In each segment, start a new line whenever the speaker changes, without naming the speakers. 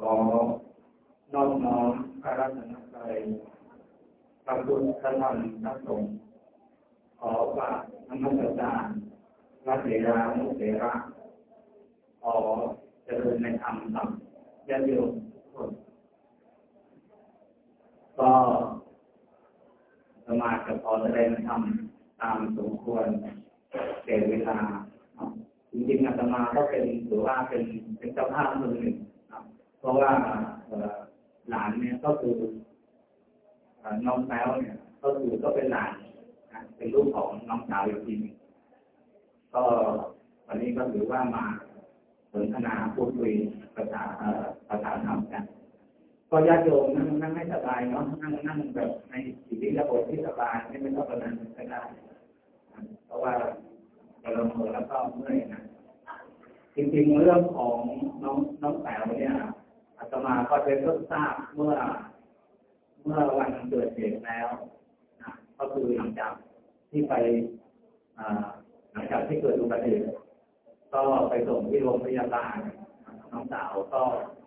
ขอนอบน้อมพระรัตนตรัยพระพุทธพระธรรมพระสงฆ์ขอฝากนมัสการพระเถรานุเถระขอเจริญในธรรมกับญาติโยมคนก็สมาจะขอแสดงธรรมตามสมควรแก่เวลาจริงๆอาตมาก็เป็นหรือว่าเป็นเป็นเจ้าภาพมือหนึ่ง เพราะว่าหลานเนี่ยก็คือน้องแป้วเนี่ย ก็คือก็เป็นหลานเป็นลูกของน้องสาวอีกทีนึงก็วันนี้ก็ถือว่ามาสนทนาพูดคุยภาษาภาษาธรรมกัน ก็ญาติโยมนั่งนั่งให้สบายเนาะนั่งนั่งแบบในสิริระบบที่สบายไม่ไม่ต้องประนันก็ได้เพราะว่าเราเมื่อแล้วก็เมื่อยนะจริงๆเรื่องของน้องน้องแป๋วเนี่ย ตมาก็ได้ทราบเมื่อ เมื่อวันเกิดเหตุแล้วนะก็คือหลังจากที่ไปหลังจากที่เกิดอุบัติเหตุก็ไปส่งที่โรงพยาบาลน้องสาวก็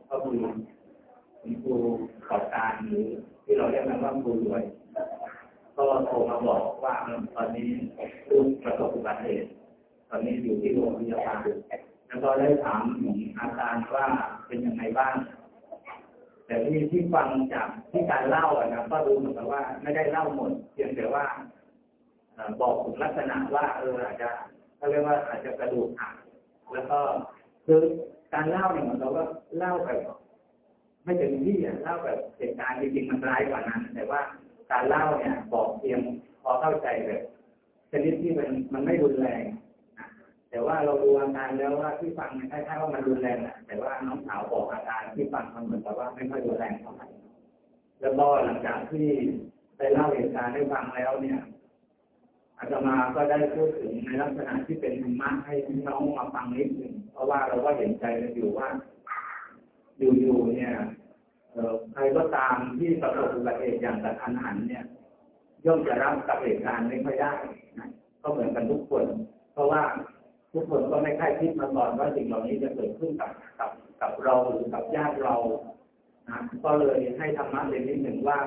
ก็คือคุณครูขอบการหรือที่เราเรียกกันว่าครูรวย ก็โทรมาบอกว่าตอนนี้ลูกประสบอุบัติเหตุตอนนี้อยู่ที่โรงพยาบาลแล้วก็ได้ถามถึงอาการว่าเป็นยังไงบ้าง แต่ที่ที่ฟังจากที่การเล่าอะนะก็ดูเหมือนกับว่าไม่ได้เล่าหมดเพียงแต่ว่าบอกถึงลักษณะว่าเอออาจจะเขาเรียกว่าอาจจะกระดูกหักแล้วก็คือการเล่าเนี่ยเหมือนกับว่าเล่าแบบไม่เต็มที่อะเล่าแบบเหตุการณ์จริงๆมันร้ายกว่านั้น แต่ว่าการเล่าเนี่ยบอกเพียงพอเข้าใจแบบชนิดที่มันมันไม่รุนแรง แต่ว่าเราดูอาการแล้วว่าที่ฟังคล้ายๆว่ามันรุนแรงนะแต่ว่าน้องสาวบอกอาการที่ฟังมันเหมือนกับว่าไม่ค่อยรุนแรงเท่าไหร่แล้วก็หลังจากที่ได้เล่าเหตุการณ์ให้ฟังแล้วเนี่ยอาตมาก็ได้พูดถึงในลักษณะที่เป็นธรรมะให้น้องมาฟังนิดหนึ่งเพราะว่าเราก็เห็นใจกันอยู่ว่า อยู่ๆเนี่ยใครก็ตามที่ประสบอุบัติเหตุอย่างกระทันหันเนี่ยย่อมจะรับกับเหตุการณ์ไม่ค่อยได้นะก็เหมือนกันทุกคน เพราะว่า ทุกคนก็ไม่คาดคิดมาก่อนว่าสิ่งเหล่านี้จะเกิดขึ้นกับกับกับเราหรือกับญาติเรานะก็เลยให้ธรรมะเรียนนิดหนึ่งว่า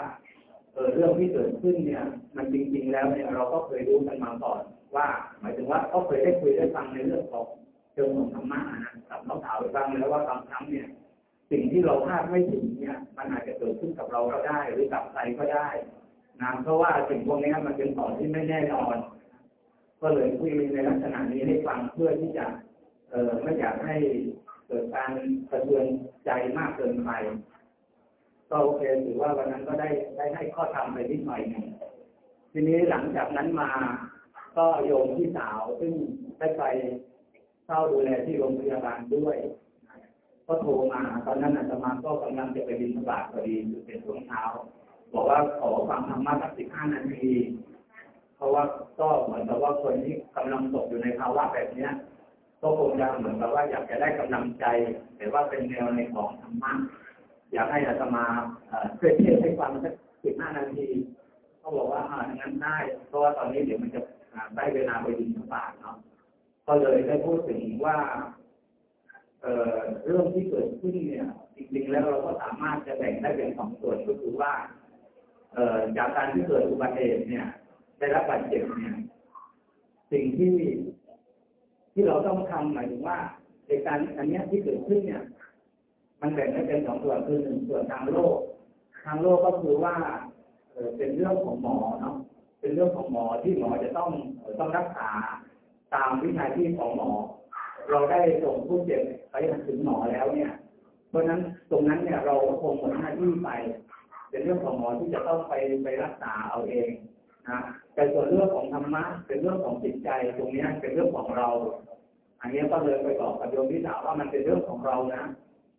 เออเรื่องที่เกิดขึ้นเนี่ย มันจริง ๆ แล้วเนี่ยเราก็เคยรู้กันมาก่อนว่า หมายถึงว่าก็เคยได้คุยได้ฟังในเรื่องของเชิงของธรรมะนะกับน้องสาวไปบ้างแล้วว่าบางครั้งเนี่ย สิ่งที่เราคาดไม่ถึงเนี่ย มันอาจจะเกิดขึ้นกับเราก็ได้ หรือกับใครก็ได้นะเพราะว่าสิ่งพวกนี้มันเป็นของที่ไม่แน่นอน ก็เลยคุยในลักษณะนี้ให้ฟังเพื่อที่จะเออไม่อยากให้เกิดการกระเทือนใจมากเกินไปก็โอเคถือว่าวันนั้นก็ได้ได้ให้ข้อธรรมไปนิดหน่อยหนึ่งทีนี้หลังจากนั้นมาก็โยมที่สาวซึ่งได้ไปเฝ้าดูแลที่โรงพยาบาลด้วย ก็โทรมาตอนนั้นอาตมาก็กำลังจะไปบินบาตพอดีคือเป็นช่วงเช้า บอกว่าขอฟังธรรมะสักสิบห้านาที เพราะว่าก็เหมือนกับว่าคนที่กำลังตกอยู่ในภาวะแบบเนี้ย ก็คงจะเหมือนกับว่าอยากจะได้กำลังใจแต่ว่าเป็นแนวในของธรรมะอยากให้อาตมาช่วยเทศให้ฟังสักสิบห้านาทีเขาบอกว่าอ่างั้นได้เพราะว่าตอนนี้เดี๋ยวมันจะได้เวลาไปดินบาตเนาะก็เลยได้พูดถึงว่าเอเรื่องที่เกิดขึ้นเนี่ย จริงๆ แล้วเราก็สามารถจะแบ่งได้เป็นสองส่วนก็คือว่าเอ่อจากการที่เกิดอุบัติเหตุเนี่ย ได้รับบาดเจ็บเนี่ยสิ่งที่ที่เราต้องทำหมายถึงว่าเหตุการณ์อันนี้ที่เกิดขึ้นเนี่ย มันแบ่งได้เป็นสองส่วนคือหนึ่งส่วนทางโลก ทางโลกก็คือว่าเออเป็นเรื่องของหมอเนาะเป็นเรื่องของหมอที่หมอจะต้องต้องรักษาตามวิชาชีพของหมอ เราได้ส่งผู้เจ็บไปถึงหมอแล้วเนี่ย เพราะนั้นตรงนั้นเนี่ยเราคงหมดหน้าที่ไป เป็นเรื่องของหมอที่จะต้องไปไปรักษาเอาเอง นะแต่ส่วนเรื่องของธรรมะเป็นเรื่องของจิตใจตรงนี้เป็นเรื่องของเรา อันนี้ก็เลยไปบอกกับโยมพิสาวว่ามันเป็นเรื่องของเรานะ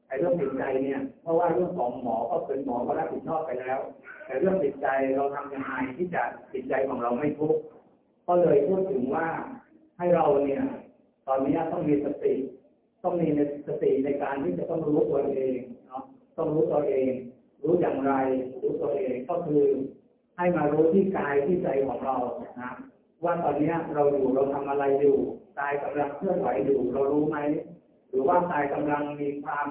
ไอ้เรื่องจิตใจเนี่ย เพราะว่าเรื่องของหมอก็เป็นหมอก็รับผิดชอบไปแล้ว แต่เรื่องจิตใจเราทำยังไงที่จะจิตใจของเราไม่ทุกข์ก็เลยพูดถึงว่าให้เราเนี่ย ตอนนี้ต้องมีสติ ต้องมีสติในการที่จะต้องรู้ตัวเองเนาะต้องรู้ตัวเอง รู้อย่างไร รู้ตัวเองก็คือ ให้มารู้ที่กายที่ใจของเรานะว่าตอนนี้เราอยู่เราทำอะไรอยู่กายกำลังเคลื่อนไหวอยู่ เรารู้ไหมหรือว่ากายกำลังมีความ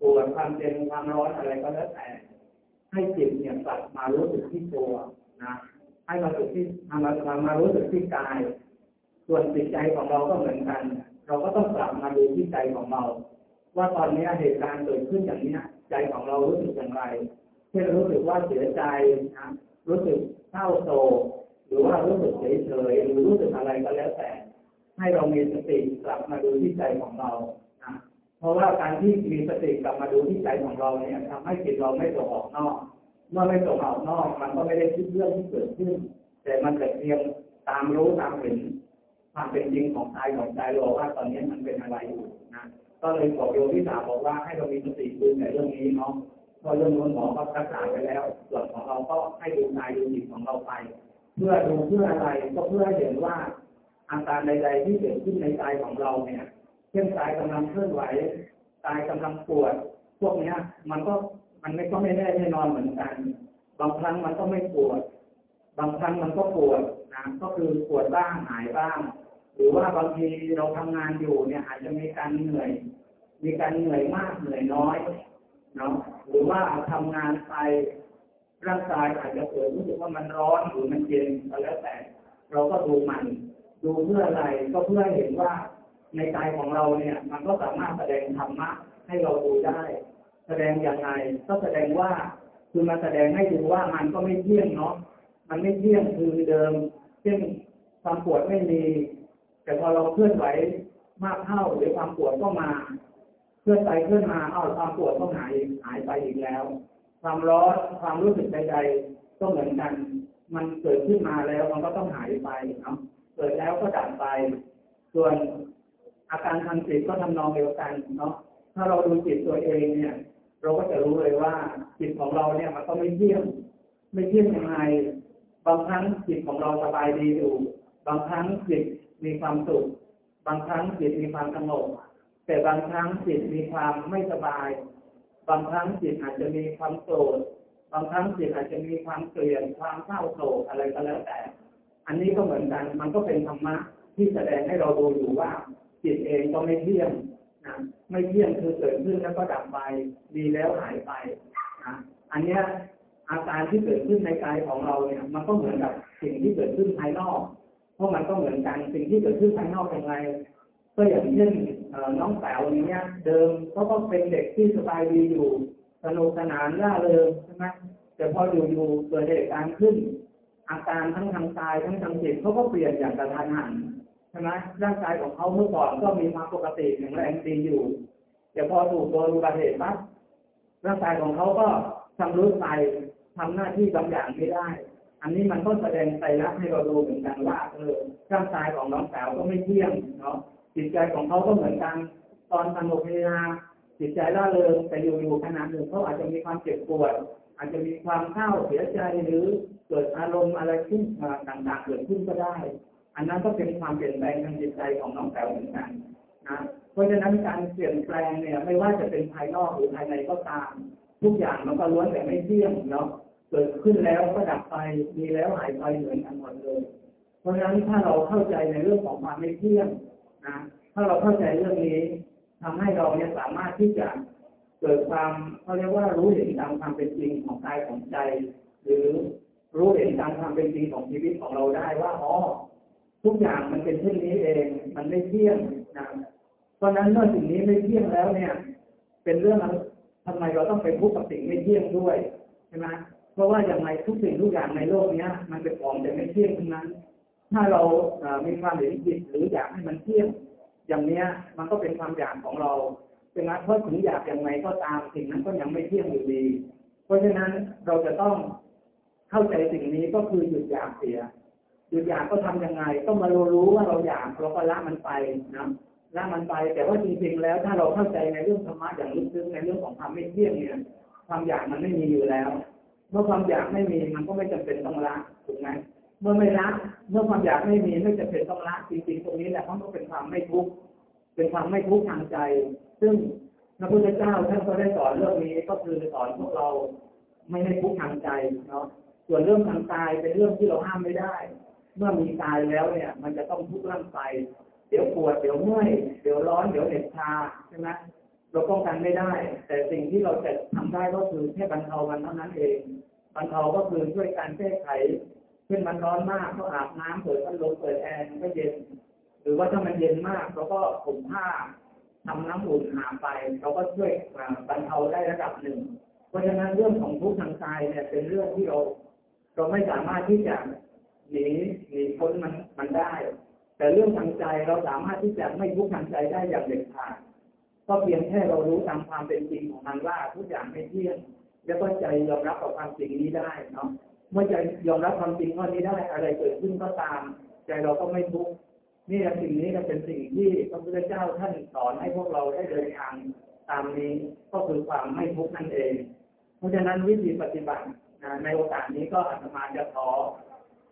ปวดความเจ็บความร้อนอะไรก็แล้วแต่ ให้จิตเนี่ยกลับมารู้สึกที่ตัวนะให้มาสึกที่มามามารู้สึกที่กาย ส่วนจิตใจของเราก็เหมือนกัน เราก็ต้องกลับมาดูที่ใจของเรา ว่าตอนนี้เหตุการณ์เกิดขึ้นอย่างนี้ใจของเรารู้สึกอย่างไรเช่นรู้สึกว่าเสียใจนะ รู้สึกเศร้าโศกหรือว่ารู้สึกเฉยเฉยหรือรู้สึกอะไรก็แล้วแต่ ให้เรามีสติกลับมาดูที่ใจของเราเพราะว่าการที่มีสติกลับมาดูที่ใจของเราเนี่ยทำให้จิตเราไม่ตกออกนอก เมื่อไม่ตกออกนอก มันก็ไม่ได้คิดเรื่องที่เกิดขึ้น แต่มันจะเพียงตามรู้ตามเห็นความเป็นจริงของกายของใจเราว่าตอนนี้มันเป็นอะไรอยู่นะก็เลยบอกโยมที่สาบอกว่าให้เรามีสติดูในเรื่องนี้เนาะ พอเรื่องนู้นหมอก็รักษาไปแล้ว ส่วนของเราก็ให้ดูกายดูจิตของเราไป เพื่อดูเพื่ออะไรก็เพื่อเห็นว่า อาการใดๆที่เกิดขึ้นในกายของเราเนี่ยเช่นกายกำลังเคลื่อนไหวกายกำลังปวด พวกเนี้ย มันก็มันไม่ก็ไม่แน่แน่นอนเหมือนกัน บางครั้งมันก็ไม่ปวด บางครั้งมันก็ปวดนะก็คือปวดบ้างหายบ้าง หรือว่าบางทีเราทำงานอยู่เนี่ยอาจจะมีการเหนื่อย มีการเหนื่อยมากเหนื่อยน้อย เนาะหรือว่าทำงานไปร่างกายอาจจะเกิดรู้สึกว่ามันร้อนหรือมันเย็นก็แล้วแต่ เราก็ดูมัน ดูเพื่ออะไรก็เพื่อเห็นว่าในใจของเราเนี่ย มันก็สามารถแสดงธรรมะให้เราดูได้ แสดงอย่างไรก็แสดงว่าคือมาแสดงให้ดูว่ามันก็ไม่เที่ยงเนาะมันไม่เที่ยงคือเดิมเช่นความปวดไม่มี แต่พอเราเคลื่อนไหวมากเข้าหรือความปวดก็มา เคลื่อนไปเคลื่อนมาเอาความปวดก็หายหายไปอีกแล้ว ความร้อนความรู้สึกใดๆก็เหมือนกัน มันเกิดขึ้นมาแล้วมันก็ต้องหายไปเนาะเกิดแล้วก็ดับไป ส่วนอาการทางจิตก็ทำนองเดียวกันเนาะถ้าเราดูจิตตัวเองเนี่ย เราก็จะรู้เลยว่าจิตของเราเนี่ยมันก็ไม่เที่ยงไม่เที่ยงยังไงบางครั้งจิตของเราสบายดีอยู่ บางครั้งจิตมีความสุข บางครั้งจิตมีความสงบ แต่บางครั้งจิตมีความไม่สบาย บางครั้งจิตอาจจะมีความโกรธบางครั้งจิตอาจจะมีความเกลียดความเศร้าโศกอะไรก็แล้วแต่ อันนี้ก็เหมือนกันมันก็เป็นธรรมะที่แสดงให้เราดูอยู่ว่า จิตเองก็ไม่เที่ยงนะไม่เที่ยงคือเกิดขึ้นแล้วก็ดับไปดีแล้วหายไปนะอันเนี้ยอาการที่เกิดขึ้นในกายของเราเนี่ย มันก็เหมือนกับสิ่งที่เกิดขึ้นภายนอก เพราะมันก็เหมือนกันสิ่งที่เกิดขึ้นภายนอกเป็นไง ก็อย่างเช่นน้องสาวอย่างเงี้ย เดิมเขาก็เป็นเด็กที่สบายดีอยู่สนุกสนานร่าเริงใช่ไหมแต่พออยู่ๆเกิดเหตุการณ์ขึ้น อาการทั้งทางกายทั้งทางจิตเขาก็เปลี่ยนอย่างกระทันหันใช่ไหมร่างกายของเขาเมื่อก่อนก็มีความปกติแข็งแรงดีอยู่แต่พอถูกโดนอุบัติเหตุปั๊บร่างกายของเขาก็ทำรู้ไปทำหน้าที่บางอย่างไม่ได้ อันนี้มันก็แสดงใจรักให้เราดูเหมือนกันว่าเออร่างกายของน้องสาวก็ไม่เที่ยงเนาะ จิตใจของเขาก็เหมือนกัน ตอนสงบเวลาจิตใจร่าเริงแต่อยู่ๆขนาดหนึ่งเขาอาจจะมีความเจ็บปวด อาจจะมีความเศร้าเสียใจหรือเกิดอารมณ์อะไรขึ้นต่างๆเกิดขึ้นก็ได้ อันนั้นก็เป็นความเปลี่ยนแปลงทางจิตใจของน้องแป๋วเหมือนกันนะเพราะฉะนั้นการเปลี่ยนแปลงเนี่ย ไม่ว่าจะเป็นภายนอกหรือภายในก็ตาม ทุกอย่างมันก็ล้วนแต่ไม่เที่ยงเนาะเกิดขึ้นแล้วก็ดับไปมีแล้วหายไปเหมือนกันหมดเลย เพราะฉะนั้นถ้าเราเข้าใจในเรื่องของความไม่เที่ยง นะถ้าเราเข้าใจเรื่องนี้ทำให้เราเนี่ยสามารถที่จะเกิดความเขาเรียกว่ารู้เห็นตามความเป็นจริงของกายของใจ หรือรู้เห็นตามความเป็นจริงของชีวิตของเราได้ว่าอ๋อทุกอย่างมันเป็นเช่นนี้เอง มันไม่เที่ยงนะเพราะนั้นเมื่อสิ่งนี้ไม่เที่ยงแล้วเนี่ย เป็นเรื่องทำไมเราต้องไปพูดกับสิ่งไม่เที่ยงด้วยใช่ไหมเพราะว่าอย่างไรทุกสิ่งทุกอย่างในโลกนี้มันเป็นของแต่ไม่เที่ยงทั้งนั้น ถ้าเรามีความเห็นผิดหรืออยากให้มันเที่ยงอย่างเนี้ย มันก็เป็นความอยากของเราดังนั้นเพราะถึงอยากอย่างไรก็ตามสิ่งนั้นก็ยังไม่เที่ยงอยู่ดี เพราะฉะนั้นเราจะต้องเข้าใจสิ่งนี้ก็คือหยุดอยากเสียหยุดอยากก็ทํำยังไงต้องมารู้รู้ว่าเราอยากเราก็ละมันไปนะละมันไป แต่ว่าจริงๆแล้ว ถ้าเราเข้าใจในเรื่องธรรมะอย่างลึกซึ้งในเรื่องของความไม่เที่ยงเนี่ย ความอยากมันไม่มีอยู่แล้ว เมื่อความอยากไม่มีมันก็ไม่จำเป็นต้องละถูกไหม เมื่อไม่ละเมื่อความอยากไม่มีไม่จะเป็นต้องละจริงๆตรงนี้แหละมันก็เป็นความไม่ทุกข์เป็นความไม่ทุกข์ทางใจ ซึ่งพระพุทธเจ้าท่านก็ได้สอนเรื่องนี้ก็คือสอนพวกเราไม่ให้ทุกข์ทางใจเนาะส่วนเรื่องทางกายเป็นเรื่องที่เราห้ามไม่ได้ เมื่อมีกายแล้วเนี่ย มันจะต้องทุกข์ร่างกายเดี๋ยวปวดเดี๋ยวเมื่อยเดี๋ยวร้อนเดี๋ยวเหน็บชาใช่ไหมเราป้องกันไม่ได้ แต่สิ่งที่เราจะทำได้ก็คือแค่บรรเทามันเท่านั้นเองบรรเทาก็คือช่วยการแก้ไข เช่นมันร้อนมากก็อาบน้ำเปิดพัดลมเปิดแอร์มันก็เย็น หรือว่าถ้ามันเย็นมากเราก็ผมผ้าทำน้ำอุ่นหาไปเราก็ช่วยบรรเทาได้ระดับหนึ่ง เพราะฉะนั้นเรื่องของทุกข์ทางกายเนี่ยเป็นเรื่องที่เราเราไม่สามารถที่จะหนีหนีพ้นมันมันได้ แต่เรื่องทางใจเราสามารถที่จะไม่ทุกข์ทางใจได้อย่างเด็ดขาดก็เพียงแค่เรารู้ตามความเป็นจริงของมันว่าทุกอย่างไม่เที่ยงแล้วก็ใจยอมรับกับความจริงนี้ได้เนาะ เมื่อใจยอมรับความจริงข้อนี้ได้อะไรเกิดขึ้นก็ตาม ใจเราก็ไม่ทุกข์นี่สิ่งนี้ก็เป็นสิ่งที่พระพุทธเจ้าท่านสอนให้พวกเราได้เดินทางตามนี้ก็คือความไม่ทุกข์นั่นเอง เพราะฉะนั้นวิธีปฏิบัติในโอกาสนี้ก็อาตมาจะขอ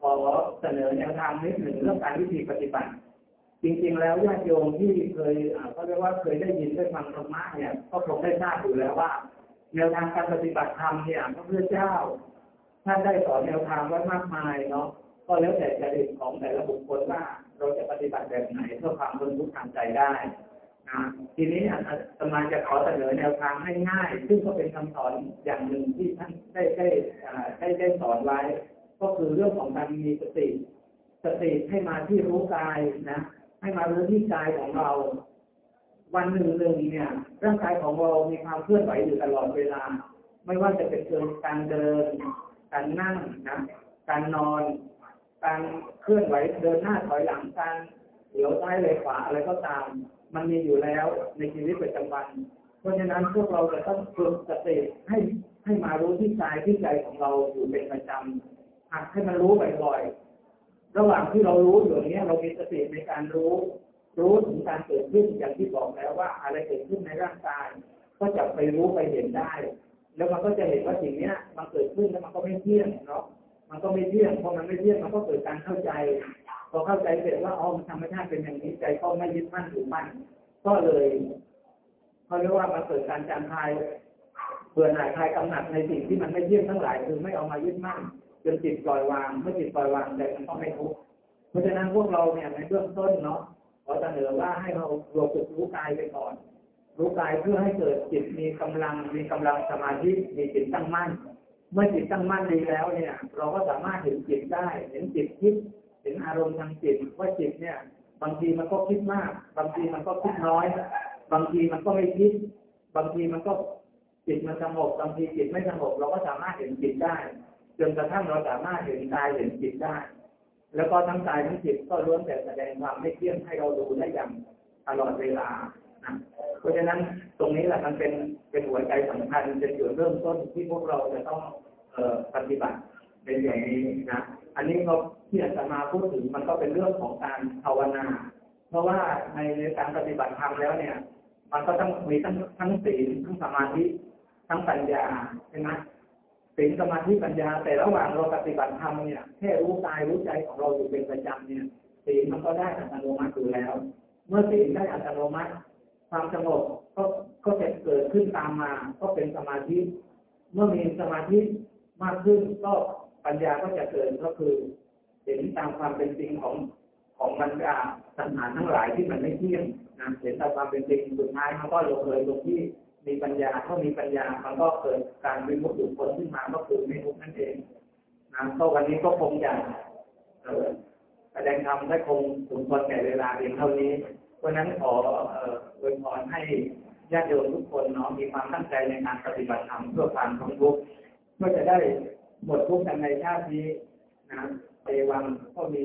ขอเสนอแนวทางนิดหนึ่งเรื่องการวิธีปฏิบัติ จริงๆ แล้วญาติโยมที่เคยก็เรียกว่าเคยได้ยินได้ฟังธรรมะเนี่ยก็คงได้ทราบอยู่แล้วว่า แนวทางการปฏิบัติธรรมเนี่ยพระพุทธเจ้า ท่านได้สอนแนวทางไว้มากมายเนาะก็แล้วแต่จริตของแต่ละบุคคลว่าเราจะปฏิบัติแบบไหนเพื่อความบรรลุทางใจได้นะทีนี้อาตมาจะขอเสนอแนวทางให้ง่าย ซึ่งก็เป็นคำสอนอย่างหนึ่งที่ท่านได้ได้ได้ได้สอนไว้ ก็คือเรื่องของการมีสติ สติให้มาที่รู้กายนะ ให้มารู้ที่กายของเรา วันหนึ่งหนึ่งเนี่ยร่างกายของเรามีความเคลื่อนไหวอยู่ตลอดเวลา ไม่ว่าจะเป็นการเดิน การนั่งนะการนอน การเคลื่อนไหวเดินหน้าถอยหลังการเหลียวซ้ายเลยขวาอะไรก็ตาม มันมีอยู่แล้วในชีวิตประจำวัน เพราะฉะนั้นพวกเราจะต้องฝึกสติให้ให้มารู้ที่กายที่ใจของเราอยู่เป็นประจำหักให้มันรู้บ่อยๆระหว่างที่เรารู้อยู่เนี้ยเรามีสติในการรู้ รู้ถึงการเกิดขึ้นอย่างที่บอกแล้วว่า อะไรเกิดขึ้นในร่างกาย ก็จะไปรู้ไปเห็นได้ แล้วมันก็จะเห็นว่าสิ่งนี้มันเกิดขึ้นแล้วมันก็ไม่เที่ยงเนาะมันก็ไม่เที่ยงพอมันไม่เที่ยงมันก็เกิดการเข้าใจ พอเข้าใจเสร็จว่าอ๋อมันธรรมชาติเป็นอย่างนี้ใจก็ไม่ยึดมั่นถือมั่นก็เลยเขาเรียกว่ามันเกิดการจางคายเบื่อหน่ายคลายกำหนัดในสิ่งที่มันไม่เที่ยงทั้งหลายคือไม่เอามายึดมั่นจนจิตปล่อยวางเมื่อจิตปล่อยวางใจมันก็ไม่ทุกข์เพราะฉะนั้นพวกเราเนี่ยในเบื้องต้นเนาะขอเสนอว่าให้เรารวมฝึกรู้กายไปก่อน รู้กายเพื่อให้เกิดจิตมีกำลังมีกำลังสมาธิมีจิตตั้งมั่น เมื่อจิตตั้งมั่นดีแล้วเนี่ย เราก็สามารถเห็นจิตได้ เห็นจิตคิดเห็นอารมณ์ทางจิตว่าจิตเนี่ย บางทีมันก็คิดมาก บางทีมันก็คิดน้อย บางทีมันก็ไม่คิด บางทีมันก็จิตมันสงบบางทีจิตไม่สงบเราก็สามารถเห็นจิตได้ จนกระทั่งเราสามารถเห็นกายเห็นจิตได้ แล้วก็ทั้งกายทั้งจิตก็ล้วนแต่แสดงความไม่เที่ยงให้เราดูได้อย่างตลอดเวลา เพราะฉะนั้นตรงนี้แหละมันเป็นเป็นหัวใจสำคัญเป็นจุดเริ่มต้นที่พวกเราจะต้องเอปฏิบัติเป็นอย่างนี้นะอันนี้เราที่อาจารย์มาพูดถึงมันก็เป็นเรื่องของการภาวนา เพราะว่าในในการปฏิบัติธรรมแล้วเนี่ย มันก็ต้องมีทั้งทั้งศีลทั้งสมาธิทั้งปัญญาใช่ไหมศีลสมาธิปัญญา แต่ระหว่างเราปฏิบัติธรรมเนี่ยแค่รู้กายรู้ใจของเราอยู่เป็นประจำเนี่ยศีลมันก็ได้อัตโนมัติอยู่แล้ว เมื่อศีลได้อัตโนมัติ ความสงบก็ก็จะเกิดขึ้นตามมา ก็เป็นสมาธิ เมื่อมีสมาธิมากขึ้นก็ปัญญาก็จะเกิดก็คือเห็นตามความเป็นจริงของของบรรดาสังหารทั้งหลายที่มันไม่เที่ยงนะเห็นตามความเป็นจริงสุดท้ายมันก็ลงเลยตรงที่มีปัญญาเท่ามีปัญญามันก็เกิดการวิมุตติผลขึ้นมาก็คือไม่ทุกนั่นเองนะก็วันนี้ก็คงจะแสดงธรรมได้คงสมควรแก่เวลาเพียงเท่านี้ เพราะนั้นขออวยพรให้ญาติโยมทุกคนเนาะมีความตั้งใจในการปฏิบัติธรรมเพื่อความพ้นทุกข์เพื่อจะได้หมดทุกข์กันในชาตินี้นะเอวังก็มี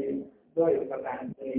ด้วยประการนี้